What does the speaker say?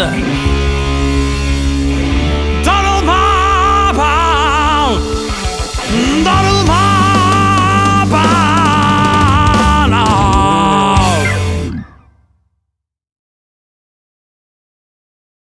Yeah.